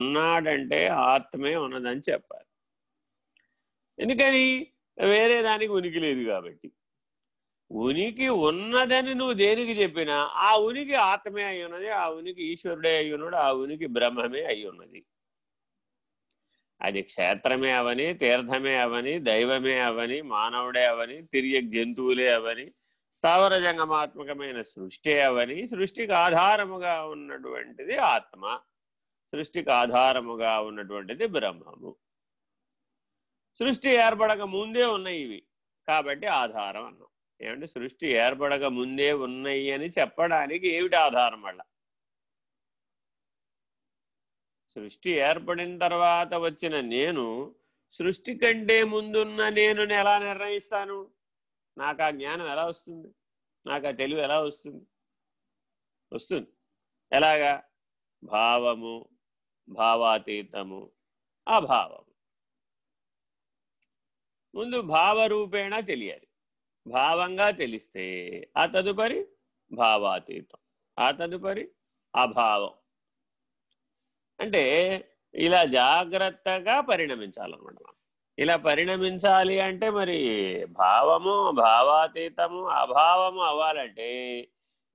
ఉన్నాడంటే ఆత్మే ఉన్నదని చెప్పాలి. ఎందుకని? వేరే దానికి ఉనికి లేదు కాబట్టి. ఉనికి ఉన్నదని నువ్వు దేనికి చెప్పినా ఆ ఉనికి ఆత్మే అయి ఉన్నది ఆ ఉనికి ఈశ్వరుడే అయి ఉన్నాడు ఆ ఉనికి బ్రహ్మమే అయి ఉన్నది. అది క్షేత్రమే అవని తీర్థమే అవని దైవమే అవని మానవుడే అవని తిరిగి జంతువులే అవని స్థావర జంగమాత్మకమైన సృష్టి అవని సృష్టికి ఆధారముగా ఉన్నటువంటిది ఆత్మ. సృష్టికి ఆధారముగా ఉన్నటువంటిది బ్రహ్మము. సృష్టి ఏర్పడక ముందే ఉన్నాయి ఇవి కాబట్టి ఆధారం అన్నాం. ఏమంటే సృష్టి ఏర్పడక ముందే ఉన్నాయి అని చెప్పడానికి ఏమిటి ఆధారం వల్ల సృష్టి ఏర్పడిన తర్వాత వచ్చిన నేను సృష్టి కంటే ముందున్న నేను ఎలా నిర్ణయిస్తాను? నాకు ఆ జ్ఞానం ఎలా వస్తుంది? నాకు ఆ తెలివి ఎలా వస్తుంది? వస్తుంది. ఎలాగా? భావము భావాతీతము అభావము ముందు భావరూపేణ తెలియాలి. భావంగా తెలిస్తే ఆ తదుపరి భావాతీతం ఆ తదుపరి అభావం. అంటే ఇలా జాగ్రత్తగా పరిణమించాలన్నమాట మనం. ఇలా పరిణమించాలి అంటే మరి భావము భావాతీతము అభావము అవ్వాలంటే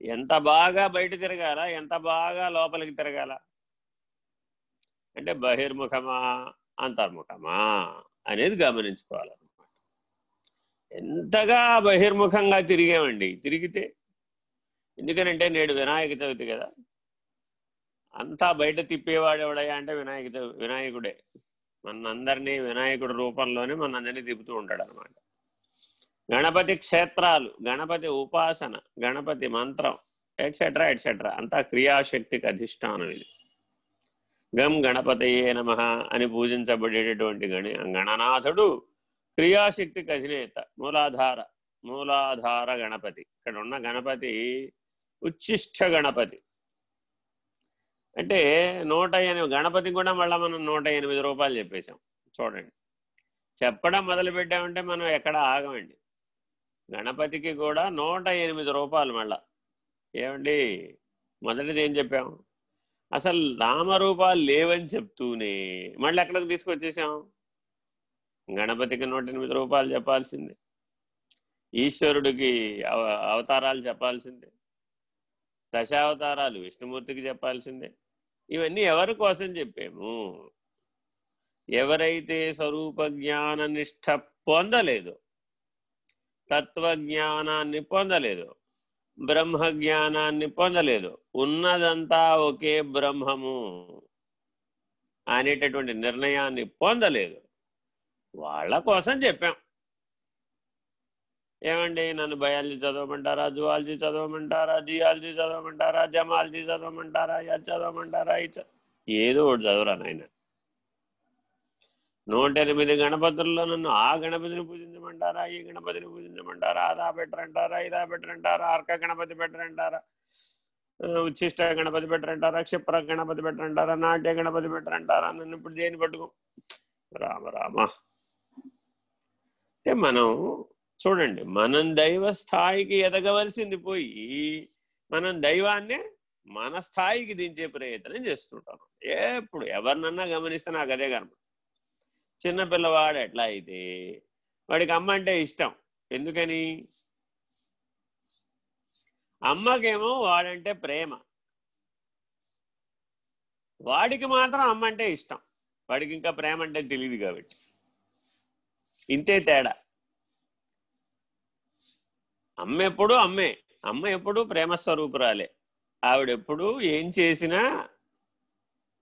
ఎంత బాగా బయట తిరగాల ఎంత బాగా లోపలికి తిరగాల? అంటే బహిర్ముఖమా అంతర్ముఖమా అనేది గమనించుకోవాలన్నమాట. ఎంతగా బహిర్ముఖంగా తిరిగామండి తిరిగితే ఎందుకనంటే నేడు వినాయక చవితి కదా. అంతా బయట తిప్పేవాడు ఎవడయ్యా అంటే వినాయక వినాయకుడే. మనందరినీ వినాయకుడి రూపంలోనే మనందరినీ తిప్పుతూ ఉంటాడు అనమాట గణపతి క్షేత్రాలు గణపతి ఉపాసన గణపతి మంత్రం ఎట్సెట్రా ఎట్సెట్రా అంతా క్రియాశక్తికి అధిష్టానం ఇది. గం గణపతయే నమ అని పూజించబడేటటువంటి గణి గణనాథుడు క్రియాశక్తికి అధినేత మూలాధార మూలాధార గణపతి. ఇక్కడ ఉన్న గణపతి ఉచ్చిష్ట గణపతి. అంటే నూట ఎనిమిది గణపతి కూడా మళ్ళీ మనం నూట ఎనిమిది రూపాయలు చెప్పేశాం. చూడండి. చెప్పడం మొదలుపెట్టామంటే మనం ఎక్కడ ఆగమండి. గణపతికి కూడా నూట ఎనిమిది రూపాయలు మళ్ళా. ఏమండి? మొదటిది ఏం చెప్పాము? అసలు నామరూపాలు లేవని చెప్తూనే మళ్ళీ ఎక్కడికి తీసుకొచ్చేసాం? గణపతికి నూట ఎనిమిది రూపాయలు చెప్పాల్సిందే. ఈశ్వరుడికి అవ అవతారాలు చెప్పాల్సిందే. దశావతారాలు విష్ణుమూర్తికి చెప్పాల్సిందే. ఇవన్నీ ఎవరి కోసం చెప్పాము? ఎవరైతే స్వరూప జ్ఞాన నిష్ట పొందలేదు తత్వజ్ఞానాన్ని పొందలేదు బ్రహ్మ జ్ఞానాన్ని పొందలేదు. ఉన్నదంతా ఒకే బ్రహ్మము అనేటటువంటి నిర్ణయాన్ని పొందలేదు. వాళ్ళ కోసం చెప్పాం. ఏమండి నన్ను బయాలజీ చదవమంటారా జువాలజీ చదవమంటారా జియాలజీ చదవమంటారా జమాలజీ చదవమంటారా అది చదవమంటారా ఇది ఏదో ఒకటి చదవరా నాయన. నూట ఎనిమిది గణపతుల్లో నన్ను ఆ గణపతిని పూజించమంటారా ఈ గణపతిని పూజించమంటారా అదా పెట్టరంటారా ఇదా పెట్టరంటారా అర్క గణపతి పెట్టరంటారా ఉచ్చిష్ట గణపతి పెట్టరంటారా క్షిప్ర గణపతి పెట్టరంటారా నాట్య గణపతి పెట్టరంటారా నన్ను ఇప్పుడు దేని పట్టుకో? రామ రామ. అంటే మనం చూడండి మనం దైవ స్థాయికి ఎదగవలసింది పోయి మనం దైవాన్నే మన స్థాయికి దించే ప్రయత్నం చేస్తుంటాం. ఎప్పుడు ఎవరినన్నా గమనిస్తే నాకు అదే కనపడు చిన్న పిల్లవాడు ఎట్లా అయితే వాడికి అమ్మ అంటే ఇష్టం. ఎందుకని? అమ్మకేమో వాడంటే ప్రేమ. వాడికి మాత్రం అమ్మ అంటే ఇష్టం. వాడికి ఇంకా ప్రేమ అంటే తెలియదు కాబట్టి. ఇంతే తేడా. అమ్మ ఎప్పుడు అమ్మే. అమ్మ ఎప్పుడు ప్రేమ స్వరూపురాలే ఆవిడెప్పుడు ఏం చేసినా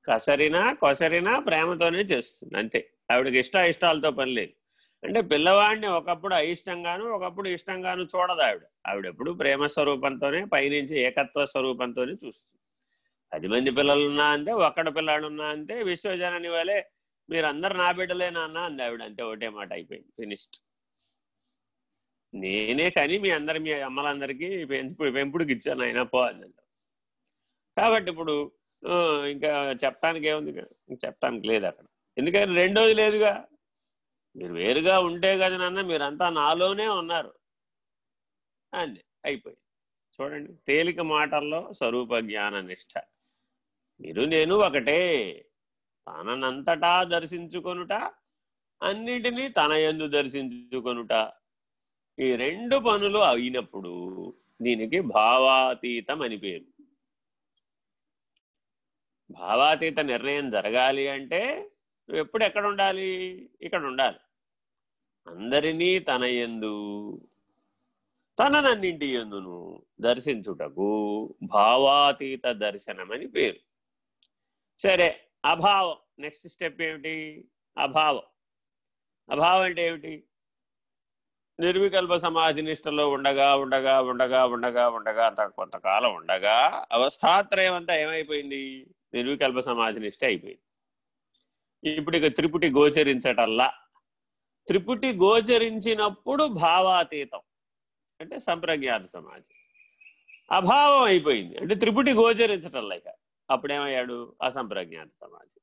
కసరినా కొసరినా ప్రేమతోనే చేస్తుంది. అంతే. ఆవిడకి ఇష్ట ఇష్టాలతో పని లేదు. అంటే పిల్లవాడిని ఒకప్పుడు అయిష్టంగాను ఒకప్పుడు ఇష్టంగాను చూడదు ఆవిడ. ఆవిడెప్పుడు ప్రేమ స్వరూపంతోనే పైనుంచి ఏకత్వ స్వరూపంతోనే చూస్తుంది. పది మంది పిల్లలు ఉన్నా అంటే ఒక్కడ పిల్లాడు ఉన్నా అంటే విశ్వజనని వలె మీరందరు నా బిడ్డలేనా అన్న అంది ఆవిడ. అంతే ఒకటే మాట అయిపోయింది ఫినిష్డ్. నేనే కానీ మీ అందరి మీ అమ్మలందరికీ పెంపుడు పెంపుడికి ఇచ్చాను అయినా పో కాబట్టి ఇప్పుడు ఇంకా చెప్పడానికి ఏముంది? చెప్పడానికి లేదు అక్కడ. ఎందుకని రెండోది లేదుగా. మీరు వేరుగా ఉంటే కదా నాన్న మీరంతా నాలోనే ఉన్నారు. అంది అయిపోయింది. చూడండి తేలిక మాటల్లో స్వరూప జ్ఞాన నిష్ట. మీరు నేను ఒకటే. తననంతటా దర్శించుకొనుట అన్నిటినీ తన ఎందు దర్శించుకొనుట. ఈ రెండు పనులు అయినప్పుడు దీనికి భావాతీతం అని పేరు. భావాతీత నిర్ణయం జరగాలి అంటే నువ్వు ఎప్పుడు ఎక్కడ ఉండాలి ఇక్కడ ఉండాలి అందరినీ తన ఎందు తననన్నింటి ఎందును దర్శించుటకు భావాతీత దర్శనమని పేరు. సరే అభావం. నెక్స్ట్ స్టెప్ ఏమిటి? అభావం. అభావం అంటే ఏమిటి? నిర్వికల్ప సమాధి నిష్టలో ఉండగా ఉండగా ఉండగా ఉండగా ఉండగా అంత కొంతకాలం ఉండగా అవస్థాత్రయం అంతా ఏమైపోయింది? నిర్వికల్ప సమాధి నిష్ట అయిపోయింది. ఇప్పుడు ఇక త్రిపుటి గోచరించటల్లా. త్రిపుటి గోచరించినప్పుడు భావాతీతం. అంటే సంప్రజ్ఞాత సమాజం అభావం అయిపోయింది. అంటే త్రిపుటి గోచరించటల్లా ఇక. అప్పుడేమయ్యాడు? అసంప్రజ్ఞాత సమాజం